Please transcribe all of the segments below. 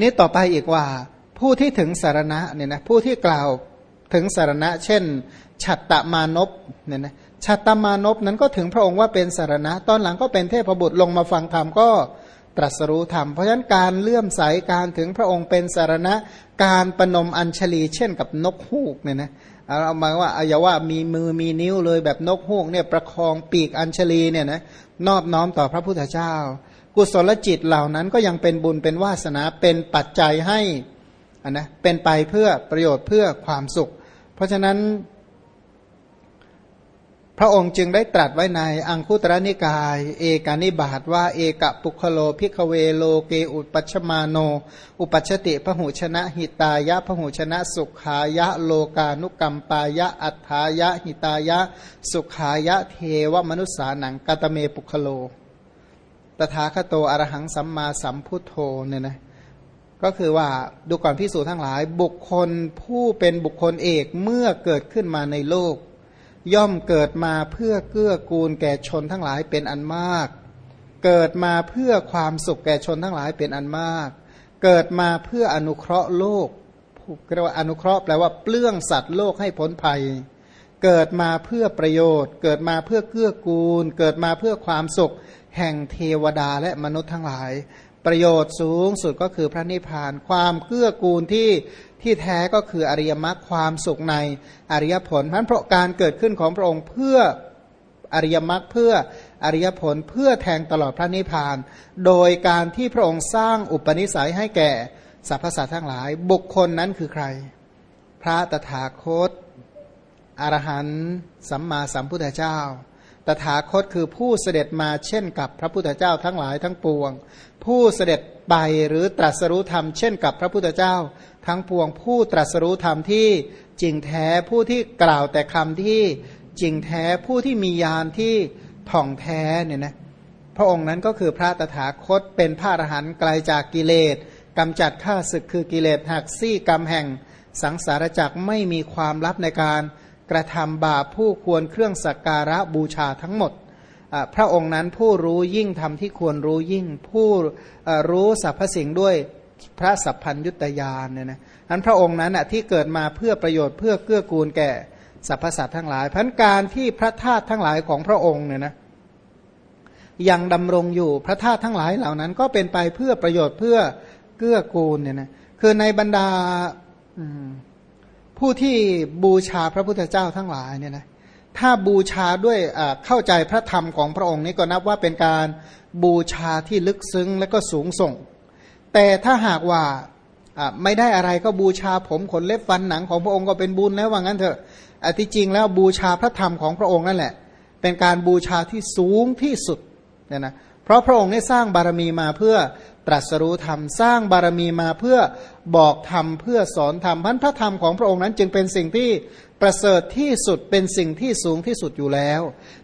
นี่ต่อไปอีกว่า ผู้ที่ถึงสารณะเนี่ยนะผู้ที่กล่าวถึงสารณะ เช่นฉัตตมานพเนี่ยนะฉัตตมานพนั้นก็ถึงพระองค์ว่าเป็นสารณะ ตอนหลังก็เป็นเทพบุตรลงมาฟังธรรมก็ตรัสรู้ธรรม เพราะฉะนั้นการเลื่อมใสการถึงพระองค์เป็นสารณะ การประนมอัญชลีเช่นกับนกฮูกเนี่ยนะเอามาว่าอย่าว่ามีมือมีนิ้วเลยแบบนกฮูกเนี่ยประคองปีกอัญชลีเนี่ยนะนอบน้อมต่อพระพุทธเจ้า กุศลจิตเหล่านั้นก็ยังเป็นบุญเป็นวาสนาเป็นปัจจัยให้อันนะเป็นไปเพื่อประโยชน์เพื่อความสุข เพราะฉะนั้น พระองค์จึงได้ตรัสไว้ในอังคุตรนิกาย เอกานิบาตว่าเอกะปุคโลพิกเวโลเกอุปัชมาโน อุปัชติพหูชนะหิตายะพหูชนะสุขายะโลกานุกรรมปายะอัฏฐายะหิตายะ สุขายะเทวมนุษสานังกาตเมปุคโล ตถาคโตอรหังสัมมาสัมพุทโธเนี่ยนะก็คือว่าดูก่อนพิสูจทั้งหลาย บุคคลผู้เป็นบุคคลเอกเมื่อเกิดขึ้นมาในโลก ย่อมเกิดมาเพื่อเกื้อกูลแก่ชนทั้งหลายเป็นอันมาก เกิดมาเพื่อความสุขแก่ชนทั้งหลายเป็นอันมาก เกิดมาเพื่ออนุเคราะห์โลกเรียกว่าอนุเคราะห์แปลว่าเปลื้องสัตว์โลกให้พ้นภัย เกิดมาเพื่อประโยชน์ เกิดมาเพื่อเกื้อกูล เกิดมาเพื่อความสุข แห่งเทวดาและมนุษย์ทั้งหลาย ประโยชน์สูงสุดก็คือพระนิพพาน ความเกื้อกูลที่ที่แท้ก็คืออริยมรรคความสุขในอริยผลพันเพราะการเกิดขึ้นของพระองค์เพื่ออริยมรรคเพื่ออริยผลเพื่อแทงตลอดพระนิพพาน โดยการที่พระองค์สร้างอุปนิสัยให้แก่สรรพสัตว์ทั้งหลาย บุคคลนั้นคือใคร พระตถาคตอรหันต์สัมมาสัมพุทธเจ้า ตถาคตคือผู้เสด็จมาเช่นกับพระพุทธเจ้าทั้งหลายทั้งปวง ผู้เสด็จไปหรือตรัสรู้ธรรมเช่นกับพระพุทธเจ้า ทั้งปวง ผู้ตรัสรู้ธรรมที่จริงแท้ผู้ที่กล่าวแต่คำที่จริงแท้ผู้ที่มียานที่ท่องแท้เนี่ยนะพระองค์นั้นก็คือพระตถาคตเป็นพระอรหันต์ไกลจากกิเลสกำจัดข้าศึกคือกิเลสหักซี่กรรมแห่งสังสารจักไม่มีความลับในการ กระทำบาปผู้ควรเครื่องสักการะบูชาทั้งหมด พระองค์นั้นผู้รู้ยิ่งทำที่ควรรู้ยิ่งผู้รู้สรรพสิ่งด้วยพระสัพพัญยุตยานเนี่ยนะอันพระองค์นั้นที่เกิดมาเพื่อประโยชน์เพื่อเกื้อกูลแก่สรรพสัตว์ทั้งหลายพันการที่พระธาตุทั้งหลายของพระองค์เนี่ยนะยังดำรงอยู่พระธาตุทั้งหลายเหล่านั้น ก็เป็นไปเพื่อประโยชน์เพื่อเกื้อกูลเนี่ยนะคือในบรรดา ผู้ที่บูชาพระพุทธเจ้าทั้งหลายเนี่ยนะถ้าบูชาด้วยเข้าใจพระธรรมของพระองค์นี้ก็นับว่าเป็นการบูชาที่ลึกซึ้งและก็สูงส่ง แต่ถ้าหากว่าไม่ได้อะไรก็บูชาผมขนเล็บฟันหนังของพระองค์ก็เป็นบุญแล้วว่างั้นเถอะอที่จริงแล้วบูชาพระธรรมของพระองค์นั่นแหละ เป็นการบูชาที่สูงที่สุดเนี่ยนะเพราะพระองค์ได้สร้างบารมีมาเพื่อ ตรัสรู้ธรรมสร้างบารมีมาเพื่อบอกธรรมเพื่อสอนธรรมพันพระธรรมของพระองค์นั้นจึงเป็นสิ่งที่ประเสริฐที่สุดเป็นสิ่งที่สูงที่สุดอยู่แล้ว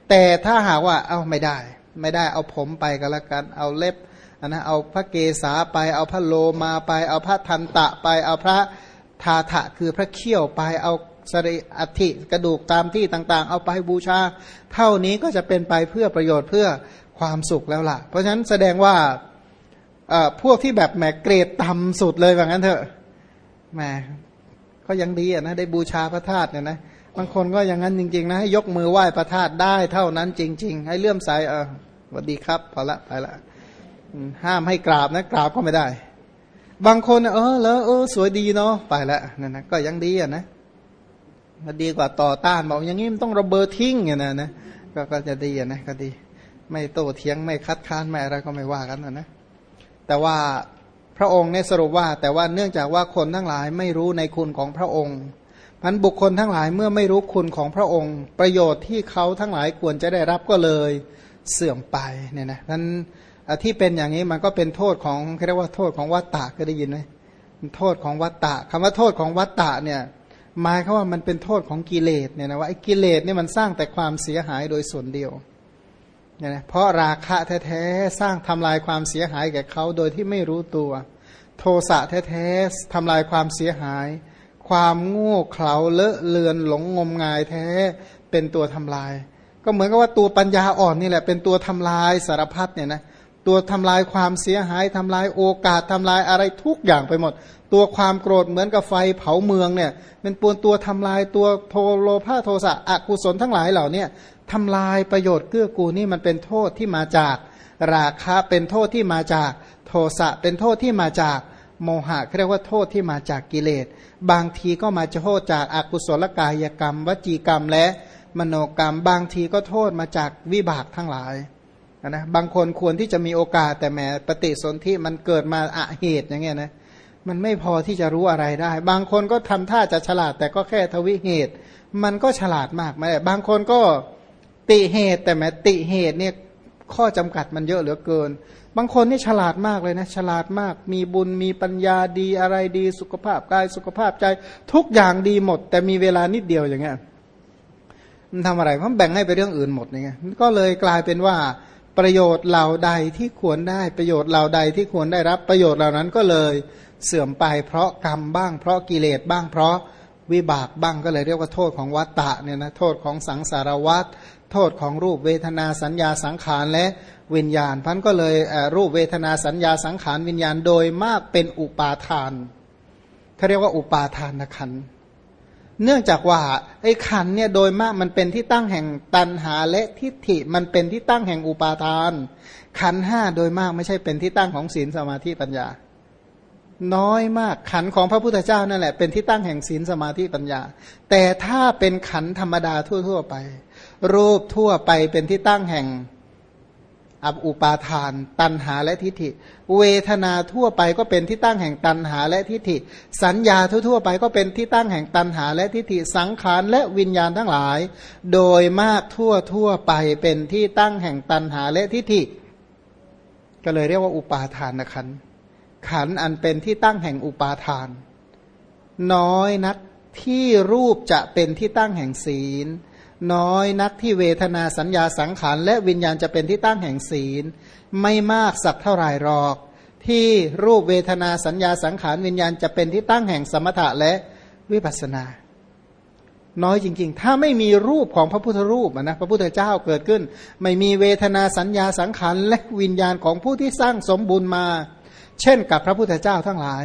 แต่ถ้าหากว่าเอาไม่ได้ ไม่ได้เอาผมไปก็แล้วกันเอาเล็บนนะเอาพระเกศาไปเอาพระโลมาไป เอาพระทันตะไปเอาพระทาทะคือพระเขี้ยวไปเอาสริอัฐิกระดูกตามที่ต่างๆ เอาไปบูชา เท่านี้ก็จะเป็นไปเพื่อประโยชน์เพื่อความสุขแล้วล่ะ เพราะฉะนั้นแสดงว่า พวกที่แบบแหมเกรดต่ำสุดเลยแบบนั้นเถอะแหมก็ยังดีอะนะได้บูชาพระธาตุเนี่ยนะบางคนก็อย่างนั้นจริง ๆ นะให้ยกมือไหว้พระธาตุได้เท่านั้นจริง ๆ ให้เลื่อมใสเออสวัสดีครับพอละไปละห้ามให้กราบนะกราบก็ไม่ได้ บางคนเออแล้วเออสวยดีเนาะไปล้วนั่นนะก็ยังดีอะนะมันดีกว่าต่อต้านบอกอย่างนี้มันต้องระเบิดทิ้งอย่างนั้นะก็จะดีอะนะก็ดี ไม่โตเถียงไม่คัดค้านไม่อะไรก็ไม่ว่ากันนะนะ แต่ว่าพระองค์เนี่ยสรุปว่า แต่ว่าเนื่องจากว่าคนทั้งหลายไม่รู้ในคุณของพระองค์พันบุคคลทั้งหลายเมื่อไม่รู้คุณของพระองค์ ประโยชน์ที่เขาทั้งหลายควรจะได้รับก็เลยเสื่อมไปเนี่ยนะนั้นที่เป็นอย่างนี้มันก็เป็นโทษของเรียกว่าโทษของวัตตะก็ได้ยินไหมโทษของวัตตะคำว่าโทษของวัตตะเนี่ยหมายเขาว่ามันเป็นโทษของกิเลสเนี่ยนะว่าไอ้กิเลสเนี่ยมันสร้างแต่ความเสียหายโดยส่วนเดียว เนี่ยนะเพราะราคะแท้ๆสร้างทำลายความเสียหายแก่เขาโดยที่ไม่รู้ตัว โทสะแท้ๆทำลายความเสียหาย ความโง่เขลาเลอะเลือนหลงงมงายแท้เป็นตัวทำลาย ก็เหมือนกับว่าตัวปัญญาอ่อนนี่แหละเป็นตัวทำลายสารพัดเนี่ยนะตัวทำลายความเสียหายทำลายโอกาสทำลายอะไรทุกอย่างไปหมด ตัวความโกรธเหมือนกับไฟเผาเมืองเนี่ยเป็นปวนตัวทำลายตัวโทโลภาโทสะอกุศลทั้งหลายเหล่านี้ทำลายประโยชน์เกื้อกูลนี่มันเป็นโทษที่มาจากราคะเป็นโทษที่มาจากโทสะเป็นโทษที่มาจากโมหะเรียกว่าโทษที่มาจากกิเลส บางทีก็มาจะโทษจากอากุศลกายกรรม วจีกรรมและมโนกรรม บางทีก็โทษมาจากวิบากทั้งหลายนะบางคนควรที่จะมีโอกาสแต่แหมปฏิสนธิมันเกิดมาอะเหตุอย่างเงี้ยนะมันไม่พอที่จะรู้อะไรได้ บางคนก็ทำท่าจะฉลาดแต่ก็แค่ทวิเหตุ มันก็ฉลาดมากไม่ได้บางคนก็ ติเหตุแต่แม้ติเหตุเนี่ยข้อจำกัดมันเยอะเหลือเกิน บางคนนี่ฉลาดมากเลยนะ ฉลาดมาก มีบุญมีปัญญาดีอะไรดีสุขภาพกายสุขภาพใจ ทุกอย่างดีหมด แต่มีเวลานิดเดียวอย่างเงี้ยมันทำอะไรมันแบ่งให้ไปเรื่องอื่นหมดอย่างเงี้ยก็เลยกลายเป็นว่าประโยชน์เหล่าใดที่ควรได้ประโยชน์เหล่าใดที่ควรได้รับประโยชน์เหล่านั้นก็เลยเสื่อมไป เพราะกรรมบ้าง เพราะกิเลสบ้างเพราะวิบากบ้างก็เลยเรียกว่าโทษของวัตตะเนี่ยนะโทษของสังสารวัต โทษของรูปเวทนาสัญญาสังขารและวิญญาณพันก็เลยรูปเวทนาสัญญาสังขารวิญญาณโดยมากเป็นอุปาทานเขาเรียกว่าอุปาทานขันเนื่องจากว่าไอ้ขันเนี่ยโดยมากมันเป็นที่ตั้งแห่งตันหาและทิฏฐิมันเป็นที่ตั้งแห่งอุปาทาน ขันห้าโดยมากไม่ใช่เป็นที่ตั้งของศีลสมาธิปัญญา น้อยมากขันของพระพุทธเจ้านั่นแหละเป็นที่ตั้งแห่งศีลสมาธิปัญญา แต่ถ้าเป็นขันธรรมดาทั่ว ๆ ไป รูปทั่วไปเป็นที่ตั้งแห่งอับอุปาทาน ตันหาและทิฏฐิ เวทนาทั่วไปก็เป็นที่ตั้งแห่งตันหาและทิฏฐิ สัญญาทั่วๆไปก็เป็นที่ตั้งแห่งตันหาและทิฏฐิสังขารและวิญญาณทั้งหลาย โดยมากทั่วทั่วไปเป็นที่ตั้งแห่งตันหาและทิฏฐิ ก็เลยเรียกว่าอุปาทานขันขันอันเป็นที่ตั้งแห่งอุปาทาน น้อยนักที่รูปจะเป็นที่ตั้งแห่งศีล น้อยนักที่เวทนาสัญญาสังขารและวิญญาณจะเป็นที่ตั้งแห่งศีล ไม่มากสักเท่าไหร่หรอก ที่รูปเวทนาสัญญาสังขารวิญญาณจะเป็นที่ตั้งแห่งสมถะและวิปัสนา น้อยจริงๆ ถ้าไม่มีรูปของพระพุทธรูปนะพระพุทธเจ้าเกิดขึ้น ไม่มีเวทนาสัญญาสังขารและวิญญาณของผู้ที่สร้างสมบุญมา เช่นกับพระพุทธเจ้าทั้งหลาย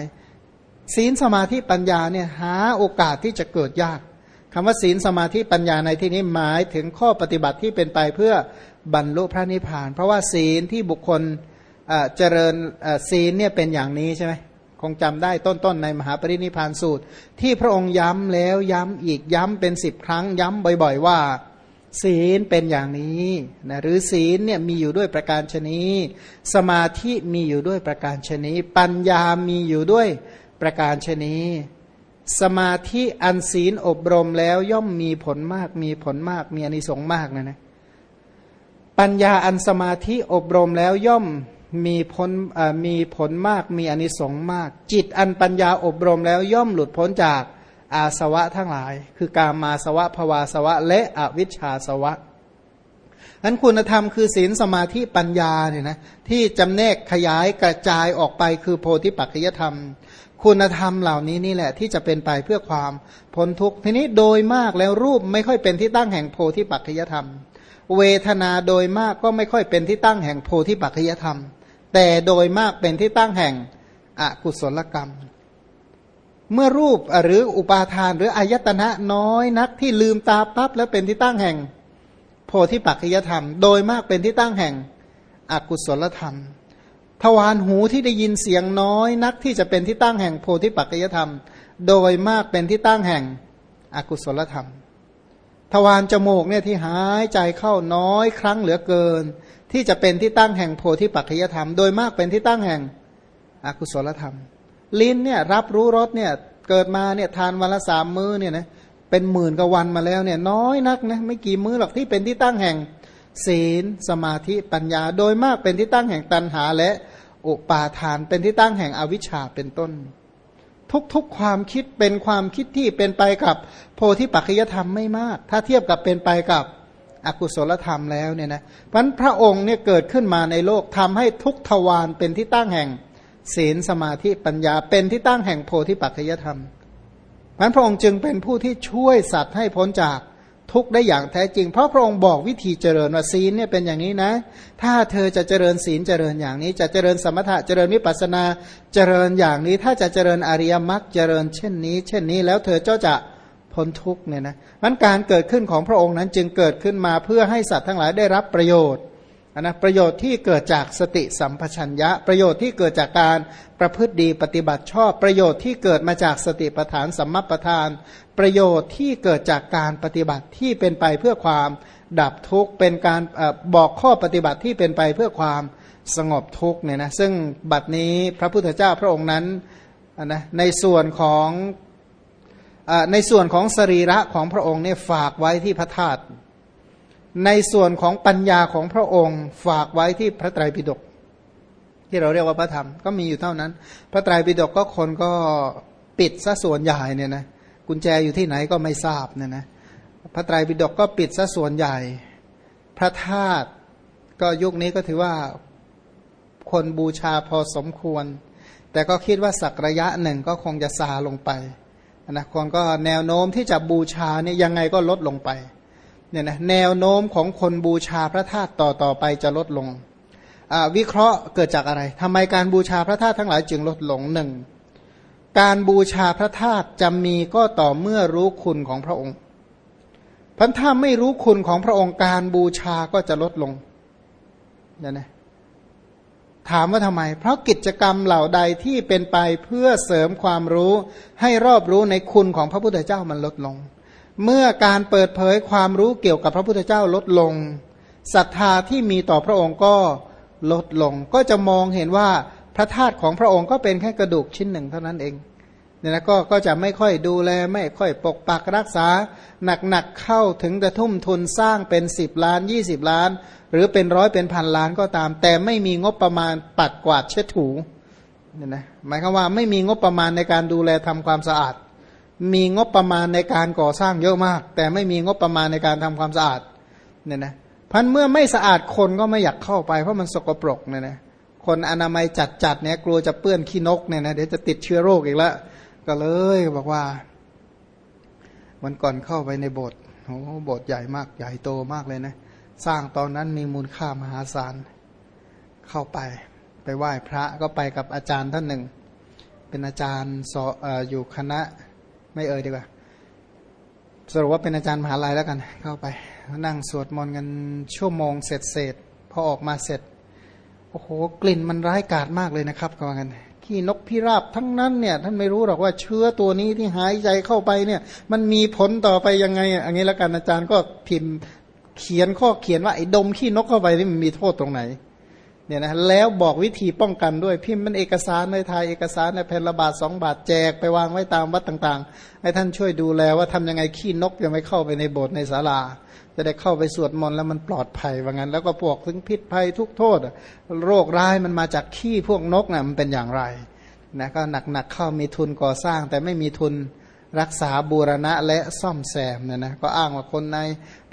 ศีลสมาธิปัญญาเนี่ยหาโอกาสที่จะเกิดยาก คำว่าศีลสมาธิปัญญาในที่นี้หมายถึงข้อปฏิบัติที่เป็นไปเพื่อบรรลุพระนิพพาน เพราะว่าศีลที่บุคคลเจริญศีลเนี่ยเป็นอย่างนี้ใช่ไหมคงจำได้ต้นๆในมหาปรินิพานสูตร ที่พระองค์ย้ำแล้วย้ำอีกย้ำเป็นสิบครั้งย้ำบ่อย ๆ ว่า ศีลเป็นอย่างนี้นะหรือศีลเนี่ยมีอยู่ด้วยประการชนีสมาธิมีอยู่ด้วยประการชนีปัญญามีอยู่ด้วยประการชนี สมาธิอันศีลอบรมแล้วย่อมมีผลมากมีผลมากมีอนิสงส์มากนะนะปัญญาอันสมาธิอบรมแล้วย่อมมีผลมีผลมากมีอนิสงส์มาก จิตอันปัญญาอบรมแล้วย่อมหลุดพ้นจากอาสวะทั้งหลาย คือการมาสวะภวาสวะ และอวิชชาสวะอันคุณธรรมคือศีลสมาธิปัญญาเนี่ยนะที่จำแนกขยายกระจายออกไปคือโพธิปัจจยธรรม คุณธรรมเหล่านี้นี่แหละที่จะเป็นไปเพื่อความพ้นทุกข์ทีนี้โดยมากแล้วรูปไม่ค่อยเป็นที่ตั้งแห่งโพธิปัจจยธรรม เวทนาโดยมากก็ไม่ค่อยเป็นที่ตั้งแห่งโพธิปัจจยธรรม แต่โดยมากเป็นที่ตั้งแห่งอกุศลกรรม เมื่อรูปหรืออุปาทานหรืออายตนะน้อยนักที่ลืมตาปั๊บแล้วเป็นที่ตั้งแห่ง โพธิปัจจยธรรม โดยมากเป็นที่ตั้งแห่งอกุศลธรรม ทวารหูที่ได้ยินเสียงน้อยนักที่จะเป็นที่ตั้งแห่งโพธิปัจจยธรรม โดยมากเป็นที่ตั้งแห่งอกุศลธรรม ทวารจมูกเนี่ยที่หายใจเข้าน้อยครั้งเหลือเกิน ที่จะเป็นที่ตั้งแห่งโพธิปัจจยธรรม โดยมากเป็นที่ตั้งแห่งอกุศลธรรม ลิ้นเนี่ยรับรู้รสเนี่ยเกิดมาเนี่ยทานวันละสามมื้อเนี่ยนะเป็นหมื่นกว่าวันมาแล้วเนี่ยน้อยนักนะไม่กี่มื้อหรอกที่เป็นที่ตั้งแห่ง ศีล สมาธิปัญญา โดยมากเป็นที่ตั้งแห่งตัณหาและอุปาทานเป็นที่ตั้งแห่งอวิชชาเป็นต้น ทุกๆความคิดเป็นความคิดที่เป็นไปกับโพธิปัจจยธรรมไม่มาก ถ้าเทียบกับเป็นไปกับอกุศลธรรมแล้วเนี่ยนะพันพระองค์เนี่ยเกิดขึ้นมาในโลกทำให้ทุกทวารเป็นที่ตั้งแห่งศีลสมาธิปัญญา เป็นที่ตั้งแห่งโพธิปัจจยธรรมพันพระองค์จึงเป็นผู้ที่ช่วยสัตว์ให้พ้นจาก ทุกได้อย่างแท้จริง เพราะพระองค์บอกวิธีเจริญว่าศีลเนี่ยเป็นอย่างนี้นะ ถ้าเธอจะเจริญศีลเจริญอย่างนี้ จะเจริญสมถะเจริญวิปัสนาเจริญอย่างนี้ ถ้าจะเจริญอริยมรรคเจริญเช่นนี้ เช่นนี้แล้วเธอเจ้าจะพ้นทุกเนี่ยนะมันการเกิดขึ้นของพระองค์นั้นจึงเกิดขึ้นมาเพื่อให้สัตว์ทั้งหลายได้รับประโยชน์ นะประโยชน์ที่เกิดจากสติสัมปชัญญะ ประโยชน์ที่เกิดจากการประพฤติดีปฏิบัติชอบ ประโยชน์ที่เกิดมาจากสติปัฏฐานสัมมาปัฏฐาน ประโยชน์ที่เกิดจากการปฏิบัติที่เป็นไปเพื่อความดับทุกข์เป็นการบอกข้อปฏิบัติที่เป็นไปเพื่อความสงบทุกข์เนี่ยนะซึ่งบัดนี้พระพุทธเจ้าพระองค์นั้นนะในส่วนของในส่วนของสรีระของพระองค์เนี่ยฝากไว้ที่พระธาตุ ในส่วนของปัญญาของพระองค์ฝากไว้ที่พระไตรปิฎกที่เราเรียกว่าพระธรรมก็มีอยู่เท่านั้น พระไตรปิฎกก็คนก็ปิดซะส่วนใหญ่เนี่ยนะกุญแจอยู่ที่ไหนก็ไม่ทราบเนี่ยนะพระไตรปิฎกก็ปิดซะส่วนใหญ่ พระธาตุก็ยุคนี้ก็ถือว่าคนบูชาพอสมควร แต่ก็คิดว่าสักระยะหนึ่งก็คงจะซาลงไปนะคนก็แนวโน้มที่จะบูชาเนี่ยยังไงก็ลดลงไป เนี่ยนะแนวโน้มของคนบูชาพระธาตุต่อต่อไปจะลดลง วิเคราะห์เกิดจากอะไรทำไมการบูชาพระธาตุทั้งหลายจึงลดลงหนึ่งการบูชาพระธาตุจะมีก็ต่อเมื่อรู้คุณของพระองค์พันถ้าไม่รู้คุณของพระองค์การบูชาก็จะลดลงเนี่ยนะถามว่าทำไม เพราะกิจกรรมเหล่าใดที่เป็นไปเพื่อเสริมความรู้ให้รอบรู้ในคุณของพระพุทธเจ้ามันลดลง เมื่อการเปิดเผยความรู้เกี่ยวกับพระพุทธเจ้าลดลงศรัทธาที่มีต่อพระองค์ก็ลดลง ก็จะมองเห็นว่าพระธาตุของพระองค์ก็เป็นแค่กระดูกชิ้นหนึ่งเท่านั้นเองเนี่ยนะก็ก็จะไม่ค่อยดูแล ไม่ค่อยปกปักรักษา หนักๆเข้าถึงจะทุ่มทุนสร้างเป็นสิบล้านยี่สิบล้าน หรือเป็นร้อยเป็นพันล้านก็ตาม แต่ไม่มีงบประมาณปัดกวาดเช็ดถูเนี่ยนะหมายความว่าไม่มีงบประมาณในการดูแลทำความสะอาด มีงบประมาณในการก่อสร้างเยอะมาก แต่ไม่มีงบประมาณในการทำความสะอาดเนี่ยนะพันเมื่อไม่สะอาดคนก็ไม่อยากเข้าไปเพราะมันสกปรกเนี่ยนะคนอนามัยจัดๆเนี่ยกลัวจะเปื้อนขี้นกเนี่ยนะเดี๋ยวจะติดเชื้อโรคอีกแล้วก็เลยบอกว่าวันก่อนเข้าไปในโบสถ์โอ้โบสถ์ใหญ่มากใหญ่โตมากเลยนะ สร้างตอนนั้นมีมูลค่ามหาศาลเข้าไปไปไหว้พระก็ไปกับอาจารย์ท่านหนึ่ง เป็นอาจารย์สออยู่คณะ ไม่เอ่ยดีกว่า สรุปว่าเป็นอาจารย์มหาลัยแล้วกัน เข้าไป นั่งสวดมนต์กันชั่วโมงเสร็จเสร็จพอออกมาเสร็จ โอ้โห กลิ่นมันร้ายกาจมากเลยนะครับก็ว่ากันขี้นกพิราบทั้งนั้นเนี่ย ท่านไม่รู้หรอกว่าเชื้อตัวนี้ที่หายใจเข้าไปเนี่ย มันมีผลต่อไปยังไงอันนี้แล้วกันอาจารย์ก็พิมพ์เขียนข้อเขียนว่าไอ้ดมขี้นกเข้าไปนี่มันมีโทษตรงไหน เนี่ยนะแล้วบอกวิธีป้องกันด้วยพิมพ์มันเอกสารในไทยเอกสารในแผ่นระบาดสองบาทแจกไปวางไว้ตามวัดต่างๆ ให้ท่านช่วยดูแลว่าทำยังไงขี้นกยังไม่เข้าไปในโบสถ์ในศาลา จะได้เข้าไปสวดมนต์แล้วมันปลอดภัยว่างั้น แล้วก็พวกถึงพิษภัยทุกโทษ โรคร้ายมันมาจากขี้พวกนกนะ่ะมันเป็นอย่างไรนะก็หนักๆเข้ามีทุนก่อสร้างแต่ไม่มีทุน รักษาบูรณะและซ่อมแซมเนี่ยนะก็อ้างว่าคนใน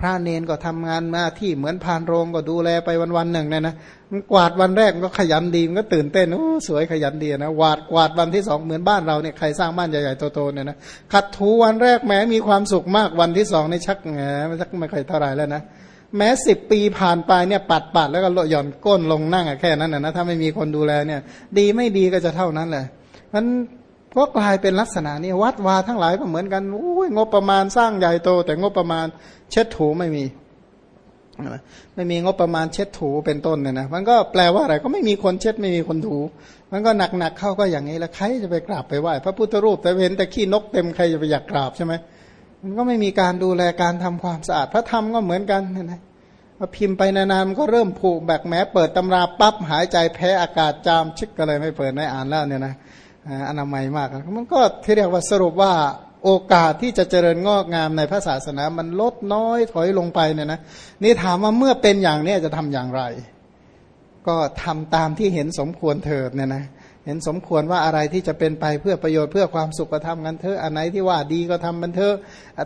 พระเนนก็ทำงานหน้าที่เหมือนพานโรงก็ดูแลไปวันๆหนึ่งเนี่ยนะมันกวาดวันแรกก็ขยันดีมันก็ตื่นเต้นโอ้สวยขยันดีนะวาดกวาดวันที่สองเหมือนบ้านเราเนี่ยใครสร้างบ้านใหญ่ๆโตๆเนี่ยนะขัดถูวันแรกแม้มีความสุขมากวันที่สองในชักแหมชักไม่ค่อยเท่าไรแล้วนะแม้สิบปีผ่านไปเนี่ยปัดปัดแล้วก็หย่อนก้นลงนั่งแค่นั้นนะถ้าไม่มีคนดูแลเนี่ย ดีไม่ดีก็จะเท่านั้นแหละมัน ก็กลายเป็นลักษณะนี้วัดวาทั้งหลายก็เหมือนกันโอ้ยงบประมาณสร้างใหญ่โต แต่งบประมาณเช็ดถูไม่มีไม่มีงบประมาณเช็ดถูเป็นต้นเนี่ยนะมันก็แปลว่าอะไรก็ไม่มีคนเช็ดไม่มีคนถู มันก็หนักๆเข้าก็อย่างนี้แล้วใครจะไปกราบไปไหว้พระพุทธรูปแต่เห็นแต่ขี้นกเต็มใครจะไปอยากกราบใช่ไหมมันก็ไม่มีการดูแลการทำความสะอาด พระธรรมก็เหมือนกันนะพอพิมพ์ไปนานๆมันก็เริ่มผูกแบกแม้เปิดตำราปั๊บหายใจแพ้อากาศจามชิกก็เลยไม่เปิดไม่อ่านแล้วเนี่ยนะ อนามัยมาก มันก็ที่เรียกว่าสรุปว่าโอกาสที่จะเจริญงอกงามในพระศาสนามันลดน้อยถอยลงไปเนี่ยนะนี่ถามว่าเมื่อเป็นอย่างนี้จะทำอย่างไร ก็ทำตามที่เห็นสมควรเถิดเนี่ยนะเห็นสมควรว่าอะไรที่จะเป็นไปเพื่อประโยชน์เพื่อความสุขก็ทำกันเถอะอันไหนที่ว่าดีก็ทำมันเถอะ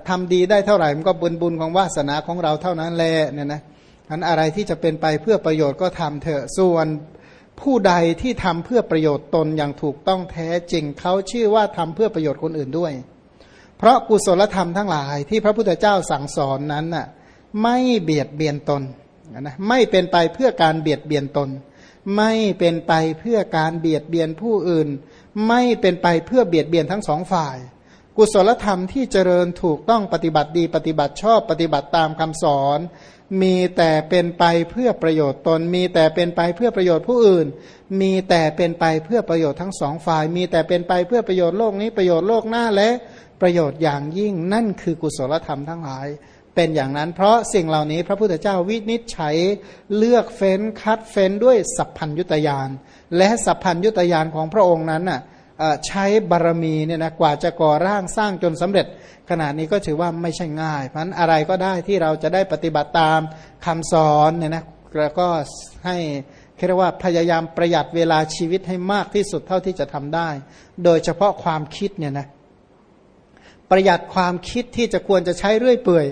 ทำดีได้เท่าไหร่มันก็บุญบุญของวาสนาของเราเท่านั้นแหละเนี่ยนะอันอะไรที่จะเป็นไปเพื่อประโยชน์ก็ทำเถอะส่วน ผู้ใดที่ทำเพื่อประโยชน์ตนอย่างถูกต้องแท้จริงเขาชื่อว่าทำเพื่อประโยชน์คนอื่นด้วย เพราะกุศลธรรมทั้งหลายที่พระพุทธเจ้าสั่งสอนนั้นน่ะไม่เบียดเบียนตนนะไม่เป็นไปเพื่อการเบียดเบียนตน ไม่เป็นไปเพื่อการเบียดเบียนผู้อื่น ไม่เป็นไปเพื่อเบียดเบียนทั้งสองฝ่าย กุศลธรรมที่เจริญถูกต้องปฏิบัติดีปฏิบัติชอบปฏิบัติตามคำสอน มีแต่เป็นไปเพื่อประโยชน์ตน มีแต่เป็นไปเพื่อประโยชน์ผู้อื่น มีแต่เป็นไปเพื่อประโยชน์ทั้งสองฝ่าย มีแต่เป็นไปเพื่อประโยชน์โลกนี้ประโยชน์โลกหน้าและประโยชน์อย่างยิ่งนั่นคือกุศลธรรมทั้งหลาย เป็นอย่างนั้น เพราะสิ่งเหล่านี้พระพุทธเจ้าวินิจฉัยเลือกเฟ้นคัดเฟ้นด้วยสัพพัญยุตยานและสัพพัญยุตยานของพระองค์นั้นน่ะ ใช้บารมีเนี่ยนะกว่าจะก่อร่างสร้างจนสำเร็จ ขนาดนี้ก็ถือว่าไม่ใช่ง่ายเพราะนั้นอะไรก็ได้ที่เราจะได้ปฏิบัติตามคำสอนเนี่ยนะแล้วก็ให้เรียกว่าพยายามประหยัดเวลาชีวิตให้มากที่สุดเท่าที่จะทำได้ โดยเฉพาะความคิดเนี่ยนะประหยัดความคิดที่จะควรจะใช้เรื่อยเปื่อย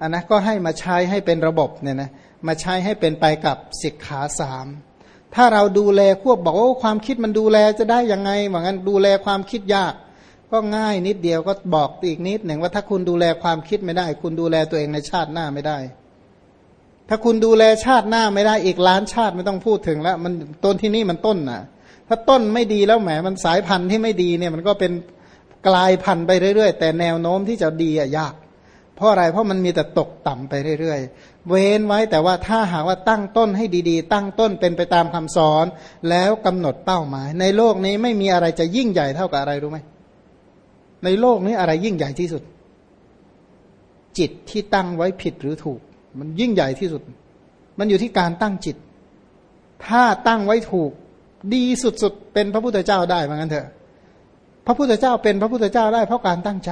อันนะก็ให้มาใช้ให้เป็นระบบเนี่ยนะมาใช้ให้เป็นไปกับสิกขาสาม ถ้าเราดูแลควบบอกว่าความคิดมันดูแลจะได้ยังไงเหมือนกันดูแลความคิดยาก ก็ง่ายนิดเดียวก็บอกอีกนิดหนึ่งว่าถ้าคุณดูแลความคิดไม่ได้ คุณดูแลตัวเองในชาติหน้าไม่ได้ ถ้าคุณดูแลชาติหน้าไม่ได้อีกล้านชาติไม่ต้องพูดถึงแล้ว มันต้นที่นี่มันต้นน่ะ ถ้าต้นไม่ดีแล้วแหมมันสายพันธุ์ที่ไม่ดีเนี่ยมันก็เป็นกลายพันธุ์ไปเรื่อย ๆ แต่แนวโน้มที่จะดีอะยาก เพราะอะไรเพราะมันมีแต่ตกต่ำไปเรื่อยๆ เว้นไว้แต่ว่าถ้าหากว่าตั้งต้นให้ดีๆ ตั้งต้นเป็นไปตามคำสอน แล้วกำหนดเป้าหมาย ในโลกนี้ไม่มีอะไรจะยิ่งใหญ่เท่ากับอะไรรู้ไหมในโลกนี้อะไรยิ่งใหญ่ที่สุด จิตที่ตั้งไว้ผิดหรือถูก มันยิ่งใหญ่ที่สุด มันอยู่ที่การตั้งจิต ถ้าตั้งไว้ถูก ดีสุดๆเป็นพระพุทธเจ้าได้เหมือนกันเถอะ พระพุทธเจ้าเป็นพระพุทธเจ้าได้เพราะการตั้งใจ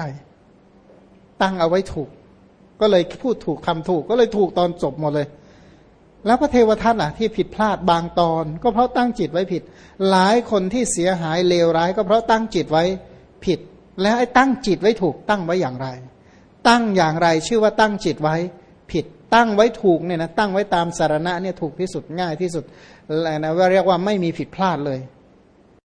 ตั้งเอาไว้ถูก ก็เลยพูดถูกคำถูก ก็เลยถูกตอนจบหมดเลย แล้วพระเทวทัตอะที่ผิดพลาดบางตอน ก็เพราะตั้งจิตไว้ผิด หลายคนที่เสียหายเลวร้าย ก็เพราะตั้งจิตไว้ผิด แล้วไอ้ตั้งจิตไว้ถูกตั้งไว้อย่างไร ตั้งอย่างไรชื่อว่าตั้งจิตไว้ผิด ตั้งไว้ถูกเนี่ยนะตั้งไว้ตามสารณะเนี่ยถูกที่สุดง่ายที่สุดแล้วนะว่าเรียกว่าไม่มีผิดพลาดเลย